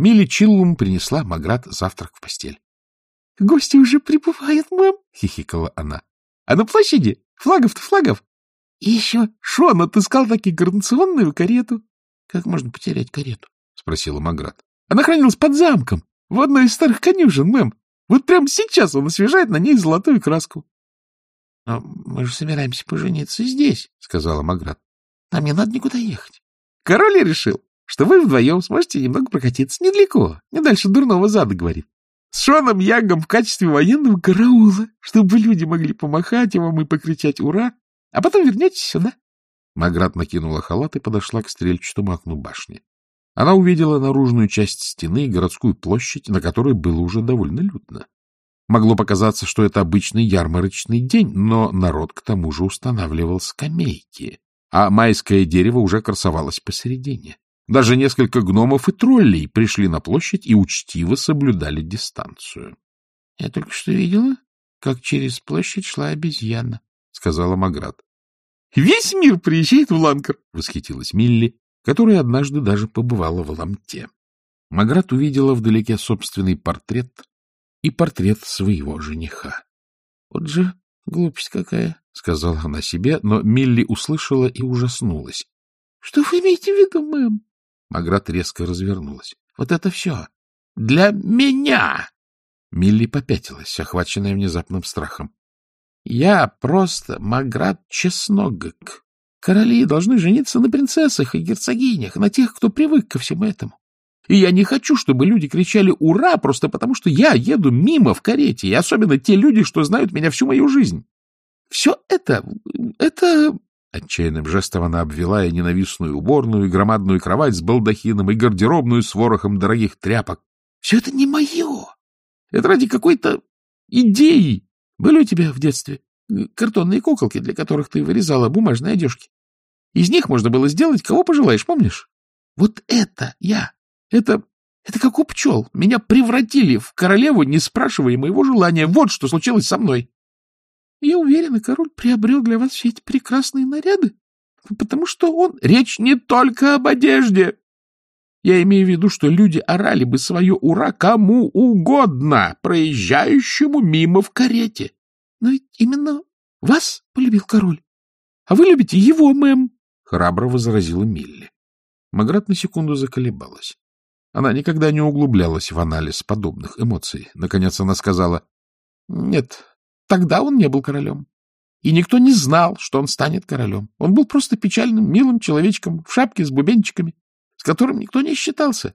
Милли Чиллум принесла Маград завтрак в постель. — Гости уже прибывают, мэм, — хихикала она. — А на площади флагов-то флагов. И еще Шон отыскал таки гарнационную карету. — Как можно потерять карету? — спросила Маград. — Она хранилась под замком, в одной из старых конюшен, мэм. Вот прямо сейчас он освежает на ней золотую краску. — Но мы же собираемся пожениться здесь, — сказала Маград. — Нам не надо никуда ехать. Король решил, что вы вдвоем сможете немного прокатиться недалеко, не дальше дурного зада, говорит. С Шоном Ягом в качестве военного караула, чтобы люди могли помахать вам и покричать «Ура!», а потом вернетесь сюда. Маград накинула халат и подошла к стрельчатому окну башни. Она увидела наружную часть стены и городскую площадь, на которой было уже довольно людно. Могло показаться, что это обычный ярмарочный день, но народ к тому же устанавливал скамейки, а майское дерево уже красовалось посередине. Даже несколько гномов и троллей пришли на площадь и учтиво соблюдали дистанцию. — Я только что видела, как через площадь шла обезьяна, — сказала Маград. — Весь мир приезжает в Ланкар, — восхитилась Милли, которая однажды даже побывала в Ламте. Маград увидела вдалеке собственный портрет и портрет своего жениха. — Вот же глупость какая, — сказала она себе, но Милли услышала и ужаснулась. — Что вы имеете в виду, мэм? Маград резко развернулась. — Вот это все! Для меня! Милли попятилась, охваченная внезапным страхом. — Я просто Маград Чесногок. Короли должны жениться на принцессах и герцогинях, на тех, кто привык ко всему этому. И я не хочу, чтобы люди кричали «Ура!» просто потому, что я еду мимо в карете, и особенно те люди, что знают меня всю мою жизнь. Все это... это... Отчаянным жестом она обвела и ненавистную уборную, и громадную кровать с балдахином, и гардеробную с ворохом дорогих тряпок. Все это не мое. Это ради какой-то идеи. Были у тебя в детстве картонные куколки, для которых ты вырезала бумажные одежки? Из них можно было сделать кого пожелаешь, помнишь? Вот это я. Это... это как у пчел. Меня превратили в королеву, не спрашивая моего желания. Вот что случилось со мной. Я уверена, король приобрел для вас все эти прекрасные наряды, потому что он... Речь не только об одежде. Я имею в виду, что люди орали бы свое «Ура!» кому угодно, проезжающему мимо в карете. Но ведь именно вас полюбил король. А вы любите его, мэм, — храбро возразила Милли. Маград на секунду заколебалась. Она никогда не углублялась в анализ подобных эмоций. Наконец она сказала, — Нет, Тогда он не был королем. И никто не знал, что он станет королем. Он был просто печальным, милым человечком в шапке с бубенчиками, с которым никто не считался.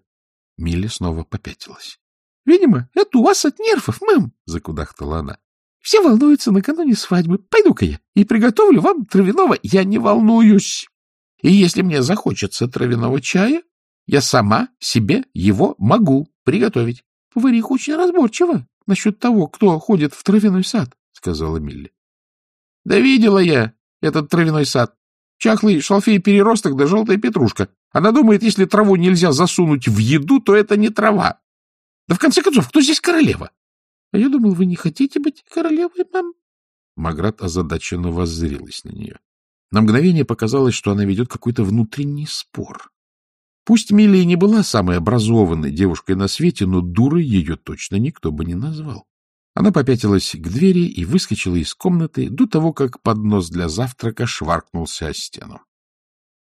Милли снова попятилась. — Видимо, это у вас от нервов, мэм, — закудахтала она. — Все волнуются накануне свадьбы. Пойду-ка я и приготовлю вам травяного. Я не волнуюсь. И если мне захочется травяного чая, я сама себе его могу приготовить. Повариха очень разборчива насчет того, кто ходит в травяной сад сказала Милли. — Да видела я этот травяной сад. Чахлый шалфей-переросток да желтая петрушка. Она думает, если траву нельзя засунуть в еду, то это не трава. Да в конце концов, кто здесь королева? — А я думал, вы не хотите быть королевой, мам? Маград озадаченно воззрилась на нее. На мгновение показалось, что она ведет какой-то внутренний спор. Пусть Милли не была самой образованной девушкой на свете, но дурой ее точно никто бы не назвал. Она попятилась к двери и выскочила из комнаты до того, как поднос для завтрака шваркнулся о стену.